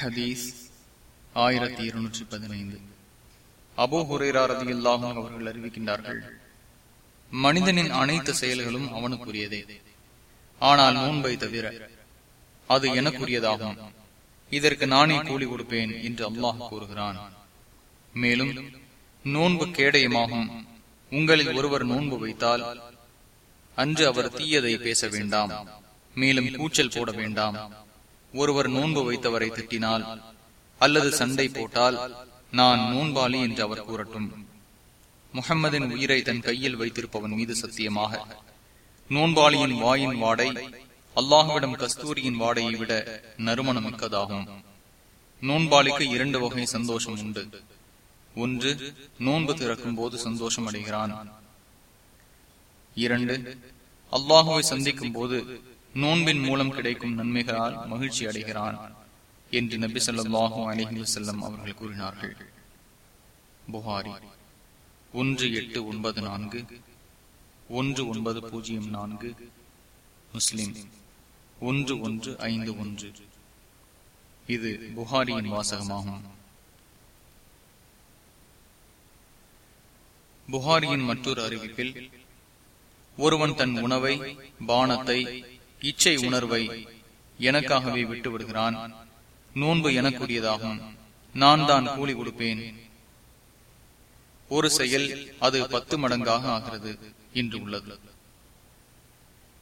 ஹதீஸ் ஆயிரத்தி இருநூற்றி பதினைந்து. அபோ ஹுரேராரதி அல்லாஹும் அவர்கள் அறிவிக்கின்றார்கள் மனிதனின் அனைத்து செயல்களும் அவனுக்குரியதே. ஆனால் நோன்பை தவிர அது எனக்குரியதாகும். இதற்கு நானே கூலி கொடுப்பேன் என்று அல்லாஹ் கூறுகிறான். மேலும் நோன்பு கேடயமாகும். உங்களில் ஒருவர் நோன்பு வைத்தால் அன்று அவர் தீயதை பேச வேண்டாம். மேலும் கூச்சல் போட வேண்டாம். ஒருவர் நோன்பு வைத்தவரை திட்டினால் அல்லது சண்டை போட்டால் நான் நோன்பாளி என்று அவர் கூறட்டும். முகம்மதின் உயிரை தன் கையில் வைத்திருப்பவன் மீது சத்தியமாக. நோன்பாளியின் வாயின் வாடை அல்லாஹுவிடம் கஸ்தூரியின் வாடையை விட நறுமணம் மிக்கதாகும் நோன்பாளிக்கு இரண்டு வகை சந்தோஷம் உண்டு. ஒன்று நோன்பு திறக்கும் போது சந்தோஷம் அடைகிறான் இரண்டு அல்லாஹுவை சந்திக்கும் போது நோன்பின் மூலம் கிடைக்கும் நன்மைகளால் மகிழ்ச்சி அடைகிறான் என்று நபி சொல்லாஹும் அலஹி வசல்லம் அவர்கள் கூறினார்கள். புகாரி ஒன்று எட்டு ஒன்பது நான்கு ஒன்று ஒன்பது பூஜ்ஜியம் நான்கு முஸ்லிம் ஒன்று ஒன்று ஐந்து ஒன்று. இது புகாரியின் வாசகமாகும். புகாரியின் மற்றொரு அறிவிப்பில் ஒருவன் தன் உணவை பானத்தை இச்சை உணர்வை எனக்காகவே விட்டு விடுகிறான் நோன்பு எனக்குரியதாகும். நான் தான் கூலி கொடுப்பேன். ஒரு செயல் அது பத்து மடங்காக ஆகிறது என்று உள்ளது.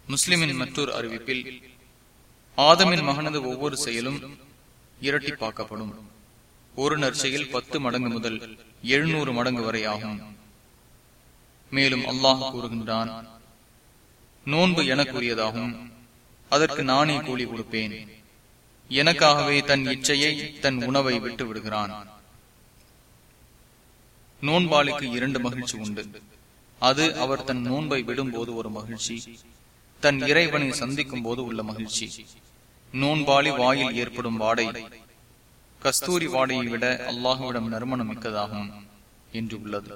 முஸ்லிமின் மற்றொரு அறிவிப்பில் ஆதமின் மகனது ஒவ்வொரு செயலும் இரட்டிப்பாக்கப்படும் ஒரு நற்செயல் பத்து மடங்கு முதல் எழுநூறு மடங்கு வரை ஆகும். மேலும் அல்லாஹ் கூறுகின்றான் நோன்பு எனக்குரியதாகும். அதற்கு நானே கூலி கொடுப்பேன். எனக்காகவே தன் இச்சையை தன் உணவை விட்டு விடுகிறான் நோன்பாளுக்கு இரண்டு மகிழ்ச்சி உண்டு. அது அவர் தன் நோன்பை விடும்போது ஒரு மகிழ்ச்சி தன் இறைவனை சந்திக்கும் போது உள்ள மகிழ்ச்சி. நோன்பாளி வாயில் ஏற்படும் வாடை கஸ்தூரி வாடையை விட அல்லாஹுவிடம் நறுமணம் மிக்கதாகும் என்று உள்ளது.